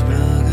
his brother.